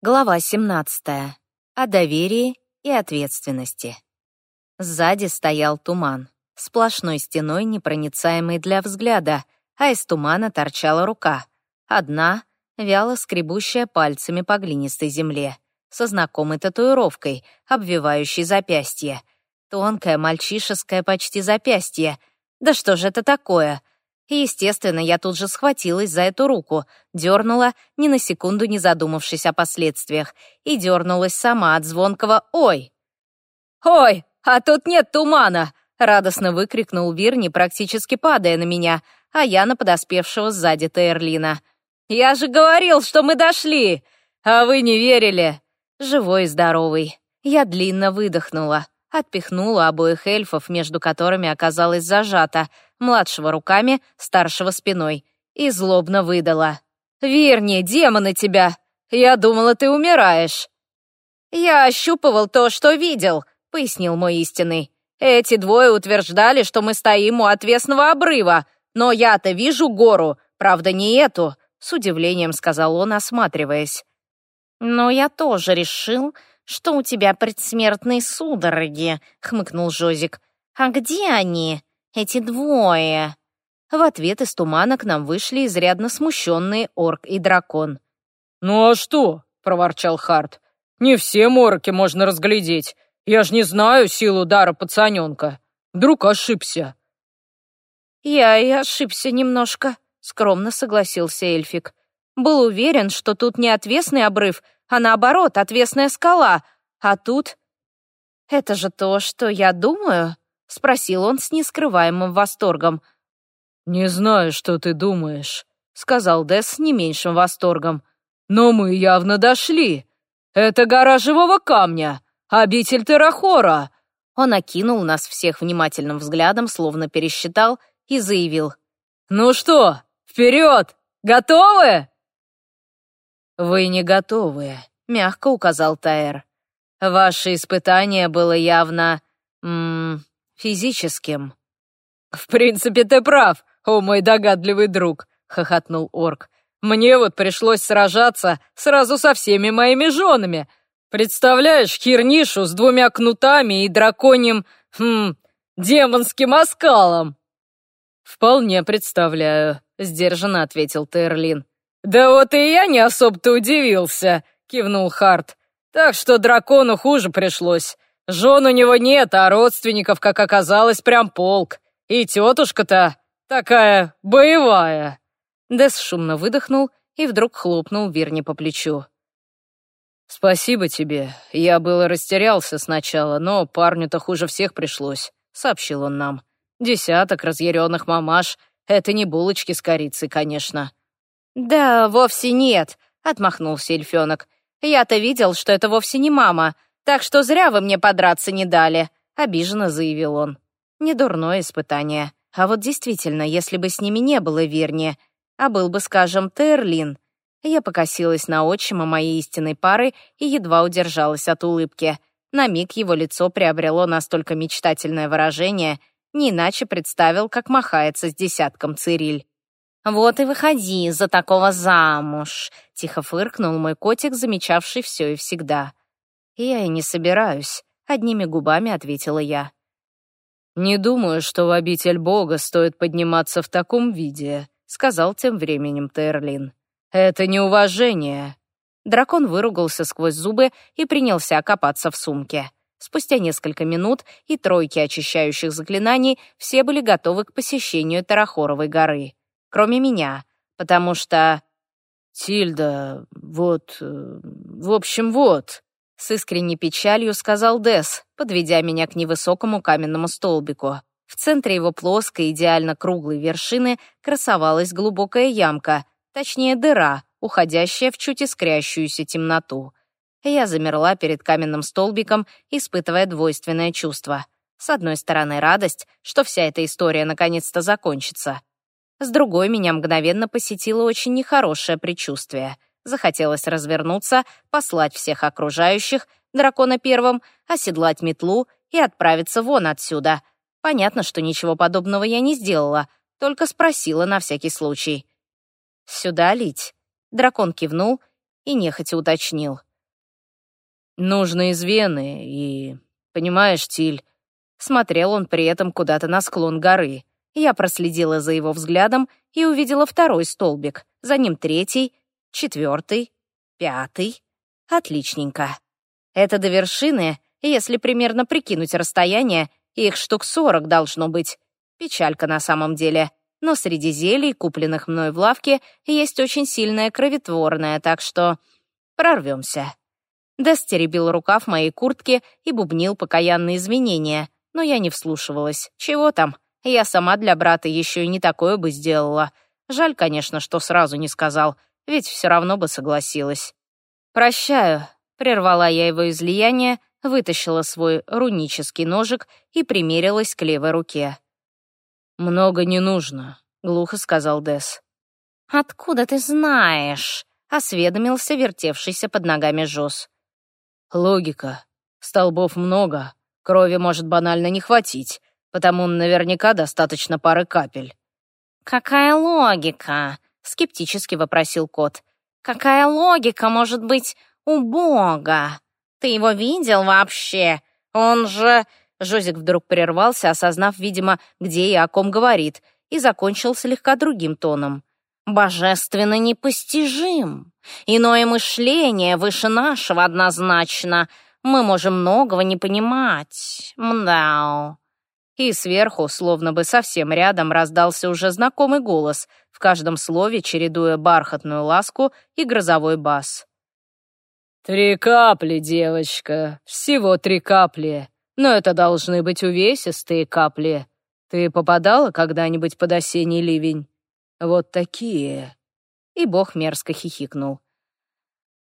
Глава 17. О доверии и ответственности. Сзади стоял туман, сплошной стеной, непроницаемый для взгляда, а из тумана торчала рука. Одна, вяло скребущая пальцами по глинистой земле, со знакомой татуировкой, обвивающей запястье. Тонкое, мальчишеское почти запястье. Да что же это такое? И, естественно, я тут же схватилась за эту руку, дернула, ни на секунду не задумавшись о последствиях, и дернулась сама от звонкого «Ой!». «Ой, а тут нет тумана!» — радостно выкрикнул Вирни, практически падая на меня, а я на подоспевшего сзади Тейрлина. «Я же говорил, что мы дошли! А вы не верили!» Живой и здоровый. Я длинно выдохнула, отпихнула обоих эльфов, между которыми оказалась зажата — младшего руками, старшего спиной, и злобно выдала. «Верни, демоны тебя! Я думала, ты умираешь!» «Я ощупывал то, что видел», — пояснил мой истинный. «Эти двое утверждали, что мы стоим у отвесного обрыва, но я-то вижу гору, правда, не эту», — с удивлением сказал он, осматриваясь. «Но я тоже решил, что у тебя предсмертные судороги», — хмыкнул Жозик. «А где они?» Эти двое!» В ответ из тумана к нам вышли изрядно смущенные орк и дракон. «Ну а что?» — проворчал Харт. «Не все мороки можно разглядеть. Я ж не знаю силу дара пацаненка. Вдруг ошибся». «Я и ошибся немножко», — скромно согласился эльфик. «Был уверен, что тут не отвесный обрыв, а наоборот, отвесная скала. А тут... Это же то, что я думаю?» — спросил он с нескрываемым восторгом. «Не знаю, что ты думаешь», — сказал Дес с не меньшим восторгом. «Но мы явно дошли. Это гора живого камня, обитель Террахора». Он окинул нас всех внимательным взглядом, словно пересчитал, и заявил. «Ну что, вперед! Готовы?» «Вы не готовы», — мягко указал Таэр. «Ваше испытание было явно... М -м, физическим». «В принципе, ты прав, о мой догадливый друг», — хохотнул орк. «Мне вот пришлось сражаться сразу со всеми моими женами. Представляешь, хернишу с двумя кнутами и драконьим, хм, демонским оскалом?» «Вполне представляю», — сдержанно ответил Терлин. «Да вот и я не особо-то удивился», — кивнул Харт. «Так что дракону хуже пришлось. Жен у него нет, а родственников, как оказалось, прям полк. И тетушка-то такая боевая». Дес шумно выдохнул и вдруг хлопнул Вирни по плечу. «Спасибо тебе. Я было растерялся сначала, но парню-то хуже всех пришлось», — сообщил он нам. «Десяток разъяренных мамаш — это не булочки с корицей, конечно». «Да, вовсе нет», — отмахнулся эльфёнок. «Я-то видел, что это вовсе не мама. Так что зря вы мне подраться не дали», — обиженно заявил он. Недурное испытание. А вот действительно, если бы с ними не было Верни, а был бы, скажем, Терлин, я покосилась на отчима моей истинной пары и едва удержалась от улыбки. На миг его лицо приобрело настолько мечтательное выражение, не иначе представил, как махается с десятком Цириль. «Вот и выходи за такого замуж», — тихо фыркнул мой котик, замечавший все и всегда. «Я и не собираюсь», — одними губами ответила я. «Не думаю, что в обитель Бога стоит подниматься в таком виде», — сказал тем временем Терлин. «Это неуважение». Дракон выругался сквозь зубы и принялся копаться в сумке. Спустя несколько минут и тройки очищающих заклинаний все были готовы к посещению Тарахоровой горы. Кроме меня, потому что... «Тильда, вот... Э, в общем, вот...» С искренней печалью сказал Дес, подведя меня к невысокому каменному столбику. В центре его плоской, идеально круглой вершины красовалась глубокая ямка, точнее дыра, уходящая в чуть искрящуюся темноту. Я замерла перед каменным столбиком, испытывая двойственное чувство. С одной стороны, радость, что вся эта история наконец-то закончится. С другой, меня мгновенно посетило очень нехорошее предчувствие — Захотелось развернуться, послать всех окружающих, дракона первым, оседлать метлу и отправиться вон отсюда. Понятно, что ничего подобного я не сделала, только спросила на всякий случай. «Сюда лить?» Дракон кивнул и нехотя уточнил. нужно из Вены, и... Понимаешь, Тиль...» Смотрел он при этом куда-то на склон горы. Я проследила за его взглядом и увидела второй столбик, за ним третий, четвертый, пятый. Отличненько. Это до вершины, если примерно прикинуть расстояние, их штук сорок должно быть. Печалька на самом деле. Но среди зелий, купленных мной в лавке, есть очень сильное кровотворное, так что прорвемся. Дэс теребил рукав моей куртки и бубнил покаянные извинения, но я не вслушивалась. Чего там? Я сама для брата еще и не такое бы сделала. Жаль, конечно, что сразу не сказал, ведь все равно бы согласилась. «Прощаю», — прервала я его излияние, вытащила свой рунический ножик и примерилась к левой руке. «Много не нужно», — глухо сказал Дес. «Откуда ты знаешь?» — осведомился вертевшийся под ногами Жос. «Логика. Столбов много. Крови может банально не хватить, потому наверняка достаточно пары капель». «Какая логика?» — скептически вопросил кот. «Какая логика может быть у Бога? Ты его видел вообще? Он же...» Жозик вдруг прервался, осознав, видимо, где и о ком говорит, и закончил слегка другим тоном. «Божественно непостижим. Иное мышление выше нашего однозначно. Мы можем многого не понимать. Мдау». И сверху, словно бы совсем рядом, раздался уже знакомый голос, в каждом слове чередуя бархатную ласку и грозовой бас. «Три капли, девочка, всего три капли. Но это должны быть увесистые капли. Ты попадала когда-нибудь под осенний ливень? Вот такие». И бог мерзко хихикнул.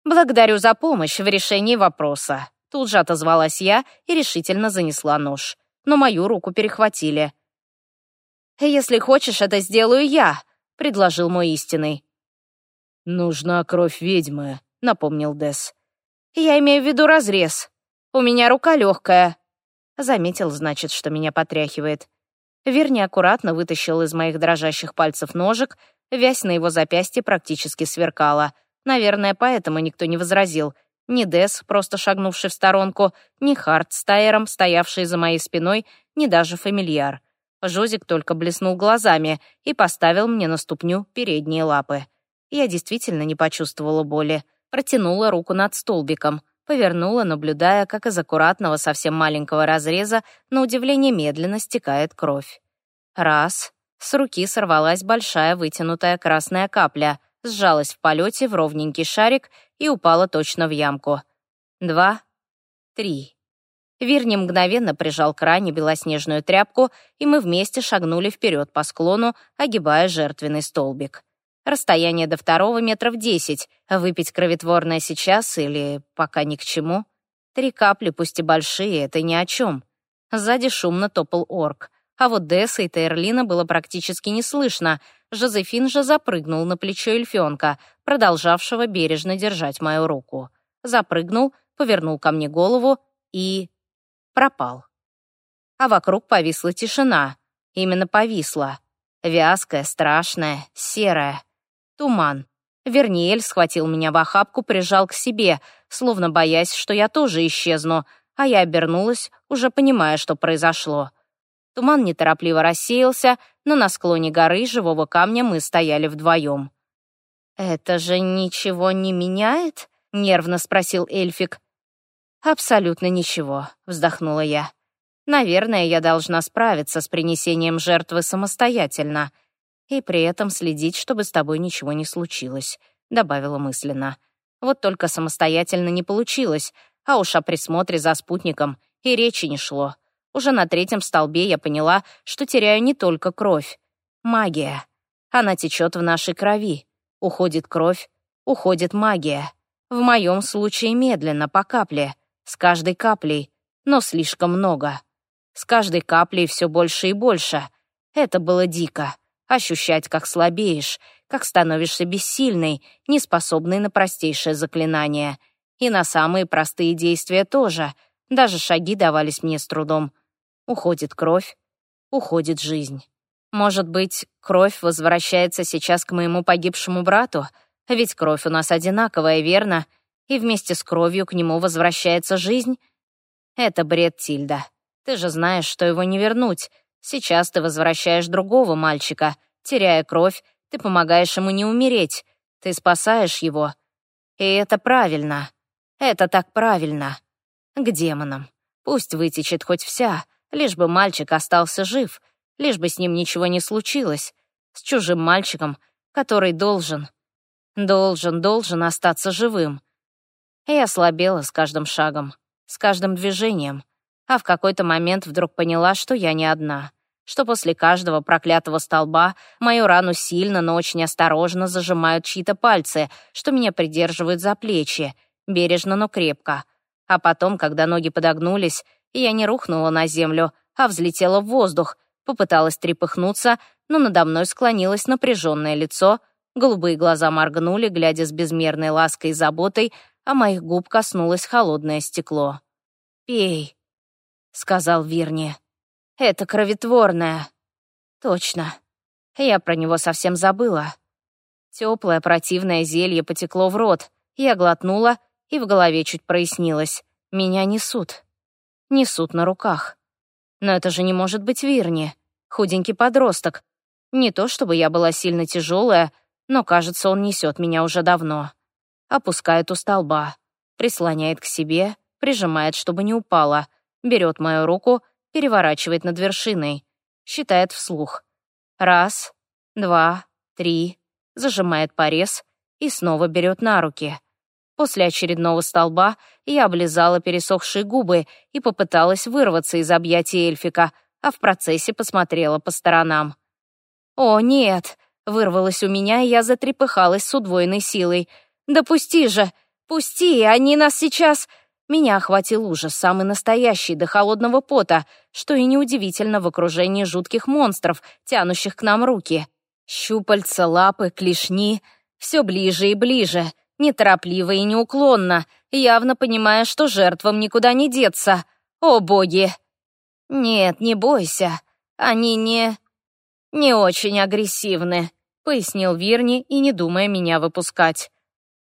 «Благодарю за помощь в решении вопроса». Тут же отозвалась я и решительно занесла нож. Но мою руку перехватили. «Если хочешь, это сделаю я», — предложил мой истинный. «Нужна кровь ведьмы», — напомнил Дес. «Я имею в виду разрез. У меня рука легкая». Заметил, значит, что меня потряхивает. Верни аккуратно вытащил из моих дрожащих пальцев ножик, вязь на его запястье практически сверкала. Наверное, поэтому никто не возразил. Ни Дес, просто шагнувший в сторонку, ни Харт с Тайером, стоявший за моей спиной, ни даже фамильяр. Жозик только блеснул глазами и поставил мне на ступню передние лапы. Я действительно не почувствовала боли. Протянула руку над столбиком — повернула, наблюдая, как из аккуратного, совсем маленького разреза на удивление медленно стекает кровь. Раз. С руки сорвалась большая вытянутая красная капля, сжалась в полете в ровненький шарик и упала точно в ямку. Два. Три. Вирни мгновенно прижал к ране белоснежную тряпку, и мы вместе шагнули вперед по склону, огибая жертвенный столбик. Расстояние до второго метров десять, а выпить кровотворное сейчас или пока ни к чему. Три капли, пусть и большие, это ни о чем. Сзади шумно топал орк. А вот Десса и Тейрлина было практически не слышно. Жозефин же запрыгнул на плечо эльфёнка, продолжавшего бережно держать мою руку. Запрыгнул, повернул ко мне голову и... пропал. А вокруг повисла тишина. Именно повисла. Вязкая, страшная, серая. Туман. Верниель схватил меня в охапку, прижал к себе, словно боясь, что я тоже исчезну, а я обернулась, уже понимая, что произошло. Туман неторопливо рассеялся, но на склоне горы живого камня мы стояли вдвоем. «Это же ничего не меняет?» — нервно спросил эльфик. «Абсолютно ничего», — вздохнула я. «Наверное, я должна справиться с принесением жертвы самостоятельно и при этом следить, чтобы с тобой ничего не случилось», — добавила мысленно. «Вот только самостоятельно не получилось, а уж о присмотре за спутником и речи не шло. Уже на третьем столбе я поняла, что теряю не только кровь. Магия. Она течет в нашей крови. Уходит кровь, уходит магия. В моем случае медленно, по капле. С каждой каплей, но слишком много. С каждой каплей все больше и больше. Это было дико ощущать, как слабеешь, как становишься бессильной, неспособной на простейшее заклинание. И на самые простые действия тоже. Даже шаги давались мне с трудом. Уходит кровь, уходит жизнь. Может быть, кровь возвращается сейчас к моему погибшему брату? Ведь кровь у нас одинаковая, верно? и вместе с кровью к нему возвращается жизнь? Это бред, Тильда. Ты же знаешь, что его не вернуть. Сейчас ты возвращаешь другого мальчика. Теряя кровь, ты помогаешь ему не умереть. Ты спасаешь его. И это правильно. Это так правильно. К демонам. Пусть вытечет хоть вся, лишь бы мальчик остался жив, лишь бы с ним ничего не случилось. С чужим мальчиком, который должен, должен, должен остаться живым. Я слабела с каждым шагом, с каждым движением, а в какой-то момент вдруг поняла, что я не одна, что после каждого проклятого столба мою рану сильно, но очень осторожно зажимают чьи-то пальцы, что меня придерживают за плечи, бережно, но крепко. А потом, когда ноги подогнулись, я не рухнула на землю, а взлетела в воздух, попыталась трепыхнуться, но надо мной склонилось напряженное лицо, голубые глаза моргнули, глядя с безмерной лаской и заботой, а моих губ коснулось холодное стекло. «Пей», — сказал Вирни. «Это кровотворное». «Точно. Я про него совсем забыла». Теплое противное зелье потекло в рот. Я глотнула, и в голове чуть прояснилось. Меня несут. Несут на руках. Но это же не может быть Вирни. Худенький подросток. Не то чтобы я была сильно тяжелая, но, кажется, он несет меня уже давно. Опускает у столба, прислоняет к себе, прижимает, чтобы не упала, берет мою руку, переворачивает над вершиной, считает вслух. Раз, два, три, зажимает порез и снова берет на руки. После очередного столба я облизала пересохшие губы и попыталась вырваться из объятий эльфика, а в процессе посмотрела по сторонам. «О, нет!» — вырвалось у меня, и я затрепыхалась с удвоенной силой. «Да пусти же! Пусти! Они нас сейчас...» Меня охватил ужас, самый настоящий, до холодного пота, что и неудивительно в окружении жутких монстров, тянущих к нам руки. Щупальца, лапы, клешни — все ближе и ближе — неторопливо и неуклонно, явно понимая, что жертвам никуда не деться. О, боги! Нет, не бойся, они не... не очень агрессивны, пояснил Вирни и не думая меня выпускать.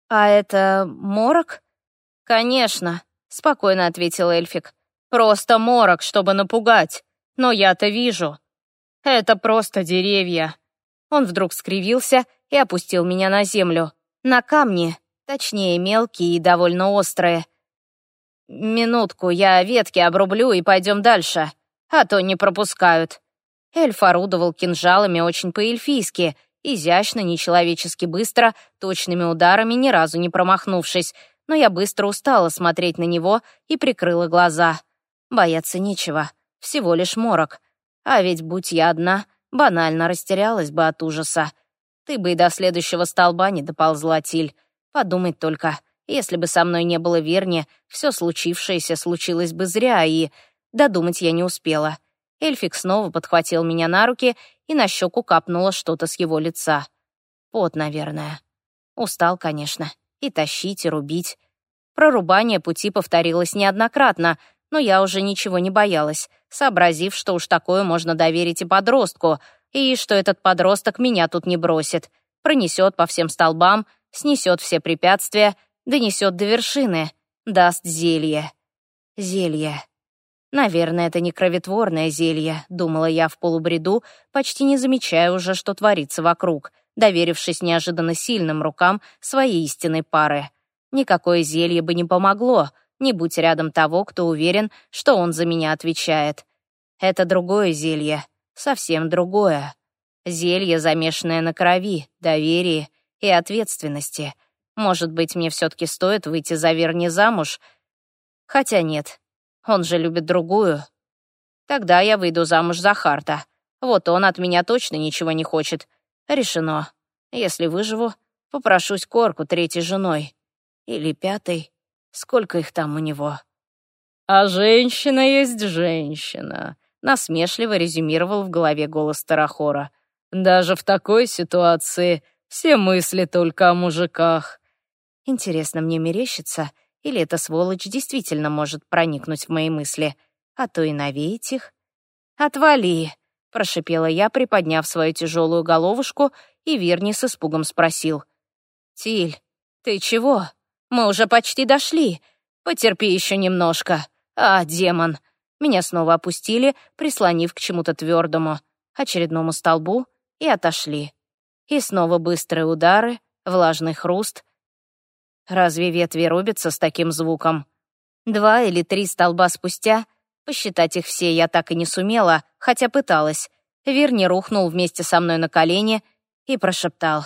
А это морок? Конечно, спокойно ответил эльфик. Просто морок, чтобы напугать. Но я-то вижу. Это просто деревья. Он вдруг скривился и опустил меня на землю. На камни, точнее мелкие и довольно острые. «Минутку, я ветки обрублю и пойдем дальше, а то не пропускают». Эльф орудовал кинжалами очень по-эльфийски, изящно, нечеловечески быстро, точными ударами, ни разу не промахнувшись, но я быстро устала смотреть на него и прикрыла глаза. Бояться нечего, всего лишь морок. А ведь, будь я одна, банально растерялась бы от ужаса. Ты бы и до следующего столба не доползла, Тиль. Подумать только, если бы со мной не было Верни, все случившееся случилось бы зря, и... Додумать я не успела. Эльфик снова подхватил меня на руки, и на щеку капнуло что-то с его лица. Пот, наверное. Устал, конечно. И тащить, и рубить. Прорубание пути повторилось неоднократно, но я уже ничего не боялась, сообразив, что уж такое можно доверить и подростку — и что этот подросток меня тут не бросит, пронесет по всем столбам, снесет все препятствия, донесет до вершины, даст зелье. Зелье. Наверное, это не кроветворное зелье, думала я в полубреду, почти не замечая уже, что творится вокруг, доверившись неожиданно сильным рукам своей истинной пары. Никакое зелье бы не помогло, не будь рядом того, кто уверен, что он за меня отвечает. Это другое зелье, совсем другое. Зелье, замешанное на крови, доверии и ответственности. Может быть, мне все-таки стоит выйти за Верни замуж? Хотя нет, он же любит другую. Тогда я выйду замуж за Харта. Вот он от меня точно ничего не хочет. Решено. Если выживу, попрошусь Корку третьей женой. Или пятой. Сколько их там у него? А женщина есть женщина насмешливо резюмировал в голове голос Тарахора. «Даже в такой ситуации все мысли только о мужиках». Интересно, мне мерещится, или эта сволочь действительно может проникнуть в мои мысли, а то и навеять их? «Отвали!» — прошипела я, приподняв свою тяжелую головушку, и Верни с испугом спросил. «Тиль, ты чего? Мы уже почти дошли. Потерпи еще немножко. А, демон!» Меня снова опустили, прислонив к чему-то твердому, очередному столбу, и отошли. И снова быстрые удары, влажный хруст. Разве ветви рубятся с таким звуком? Два или три столба спустя, посчитать их все я так и не сумела, хотя пыталась, Верни рухнул вместе со мной на колени и прошептал.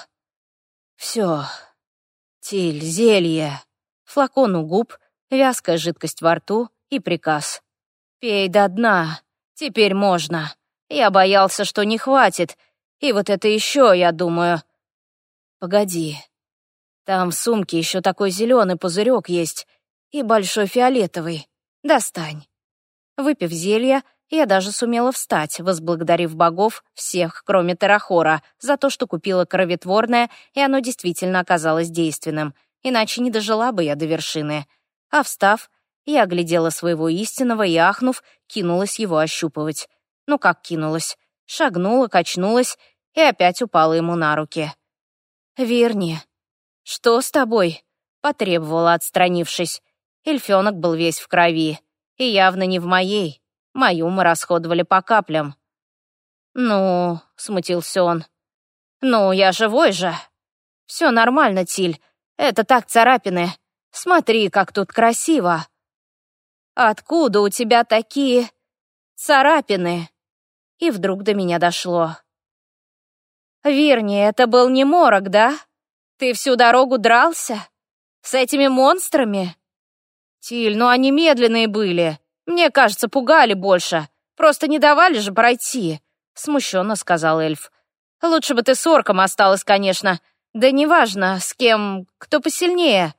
«Все, Тиль, зелье!» Флакон у губ, вязкая жидкость во рту и приказ. «Пей до дна, теперь можно. Я боялся, что не хватит, и вот это еще, я думаю...» «Погоди, там в сумке еще такой зеленый пузырек есть и большой фиолетовый. Достань». Выпив зелье, я даже сумела встать, возблагодарив богов всех, кроме Терахора, за то, что купила кроветворное, и оно действительно оказалось действенным. Иначе не дожила бы я до вершины. А встав, я оглядела своего истинного и, ахнув, кинулась его ощупывать. Ну как кинулась? Шагнула, качнулась и опять упала ему на руки. «Верни, что с тобой?» — потребовала, отстранившись. Эльфёнок был весь в крови, и явно не в моей. Мою мы расходовали по каплям. «Ну», — смутился он, — «ну, я живой же». «Все нормально, Тиль, это так царапины. Смотри, как тут красиво». «Откуда у тебя такие царапины?» И вдруг до меня дошло. «Верни, это был не морок, да? Ты всю дорогу дрался? С этими монстрами?» «Тиль, ну они медленные были. Мне кажется, пугали больше. Просто не давали же пройти», — смущенно сказал эльф. «Лучше бы ты с орком осталась, конечно. Да неважно, с кем, кто посильнее».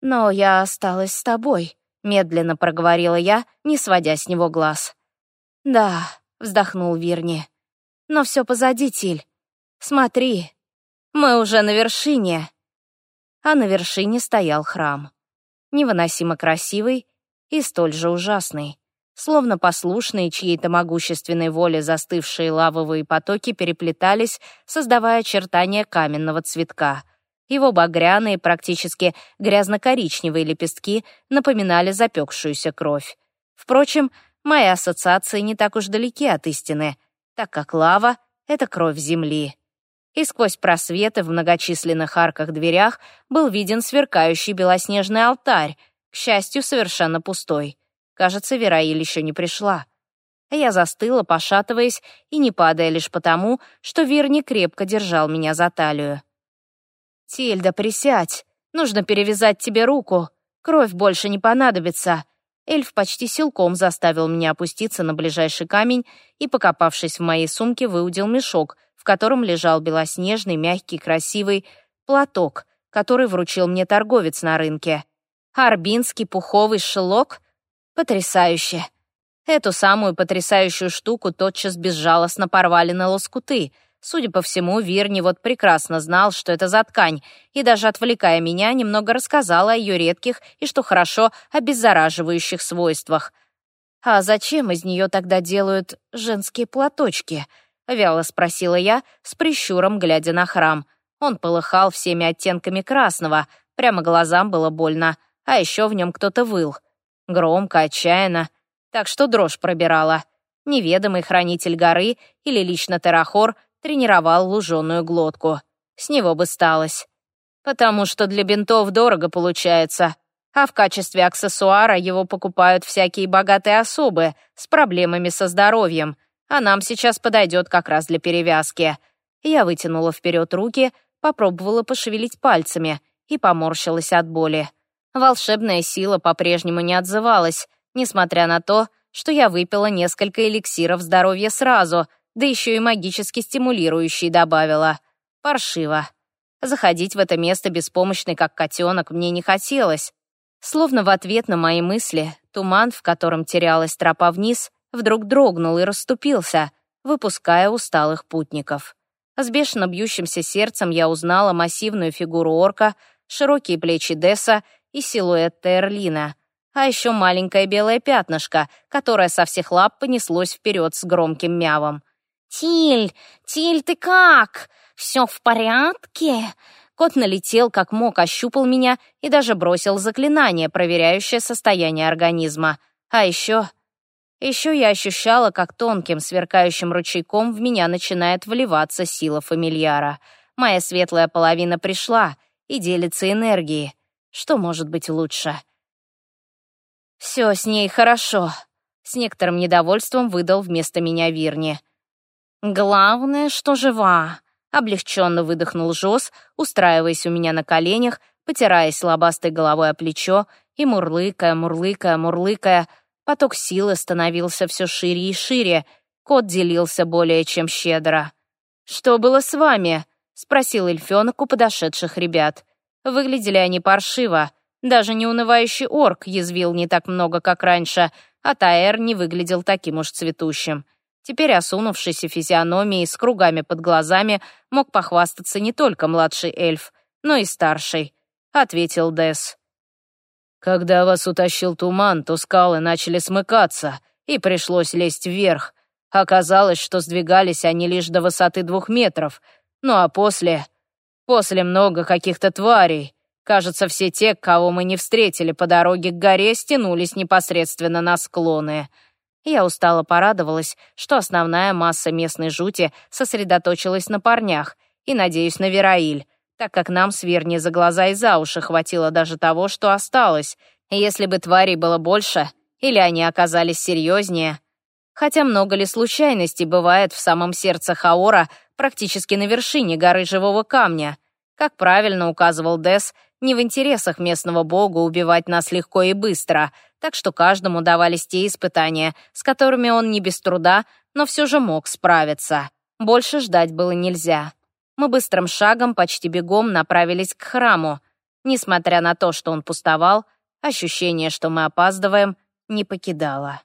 «Но я осталась с тобой», — медленно проговорила я, не сводя с него глаз. «Да», — вздохнул Вирни. «Но все позади, Тиль. Смотри, мы уже на вершине». А на вершине стоял храм. Невыносимо красивый и столь же ужасный. Словно послушные чьей-то могущественной воле застывшие лавовые потоки переплетались, создавая очертания каменного цветка. Его багряные, практически грязно-коричневые лепестки напоминали запекшуюся кровь. Впрочем, мои ассоциации не так уж далеки от истины, так как лава — это кровь земли. И сквозь просветы в многочисленных арках-дверях был виден сверкающий белоснежный алтарь — к счастью, совершенно пустой. Кажется, Вераиль еще не пришла. Я застыла, пошатываясь и не падая лишь потому, что Вирни крепко держал меня за талию. «Тильда, присядь. Нужно перевязать тебе руку. Кровь больше не понадобится». Эльф почти силком заставил меня опуститься на ближайший камень и, покопавшись в моей сумке, выудил мешок, в котором лежал белоснежный, мягкий, красивый платок, который вручил мне торговец на рынке. Арбинский пуховый шелок? Потрясающе. Эту самую потрясающую штуку тотчас безжалостно порвали на лоскуты. Судя по всему, Вирни вот прекрасно знал, что это за ткань, и даже отвлекая меня, немного рассказал о ее редких и, что хорошо, обеззараживающих свойствах. «А зачем из нее тогда делают женские платочки?» — вяло спросила я, с прищуром глядя на храм. Он полыхал всеми оттенками красного, прямо глазам было больно а еще в нем кто-то выл. Громко, отчаянно, так что дрожь пробирала. Неведомый хранитель горы или лично Терахор тренировал луженую глотку. С него бы сталось. Потому что для бинтов дорого получается, а в качестве аксессуара его покупают всякие богатые особы с проблемами со здоровьем, а нам сейчас подойдет как раз для перевязки. Я вытянула вперед руки, попробовала пошевелить пальцами и поморщилась от боли. Волшебная сила по-прежнему не отзывалась, несмотря на то, что я выпила несколько эликсиров здоровья сразу, да еще и магически стимулирующий добавила. Паршиво. Заходить в это место беспомощный, как котенок, мне не хотелось. Словно в ответ на мои мысли, туман, в котором терялась тропа вниз, вдруг дрогнул и расступился, выпуская усталых путников. С бешено бьющимся сердцем я узнала массивную фигуру орка, широкие плечи Десса и силуэт Терлина, а еще маленькое белое пятнышко, которое со всех лап понеслось вперед с громким мявом. «Тиль, Тиль, ты как? Все в порядке? Кот налетел, как мог, ощупал меня и даже бросил заклинание, проверяющее состояние организма. А еще... Еще я ощущала, как тонким, сверкающим ручейком в меня начинает вливаться сила фамильяра. Моя светлая половина пришла и делится энергией. Что может быть лучше? «Все с ней хорошо», — с некоторым недовольством выдал вместо меня Вирни. «Главное, что жива», — облегченно выдохнул Жос, устраиваясь у меня на коленях, потираясь лобастой головой о плечо и мурлыкая, мурлыкая, мурлыкая. Поток силы становился все шире и шире, кот делился более чем щедро. «Что было с вами?» — спросил эльфёнок у подошедших ребят. Выглядели они паршиво. Даже неунывающий орк язвил не так много, как раньше, а Таэр не выглядел таким уж цветущим. Теперь осунувшийся физиономией с кругами под глазами мог похвастаться не только младший эльф, но и старший, — ответил Дес. «Когда вас утащил туман, то скалы начали смыкаться, и пришлось лезть вверх. Оказалось, что сдвигались они лишь до высоты двух метров. Ну а после... После много каких-то тварей. Кажется, все те, кого мы не встретили по дороге к горе, стянулись непосредственно на склоны. Я устало порадовалась, что основная масса местной жути сосредоточилась на парнях и, надеюсь, на Вераиль, так как нам с Верни за глаза и за уши хватило даже того, что осталось. Если бы тварей было больше, или они оказались серьезнее. Хотя много ли случайностей бывает в самом сердце Хаора, практически на вершине горы Живого Камня? Как правильно указывал Дес, не в интересах местного бога убивать нас легко и быстро, так что каждому давались те испытания, с которыми он не без труда, но все же мог справиться. Больше ждать было нельзя. Мы быстрым шагом, почти бегом направились к храму. Несмотря на то, что он пустовал, ощущение, что мы опаздываем, не покидало.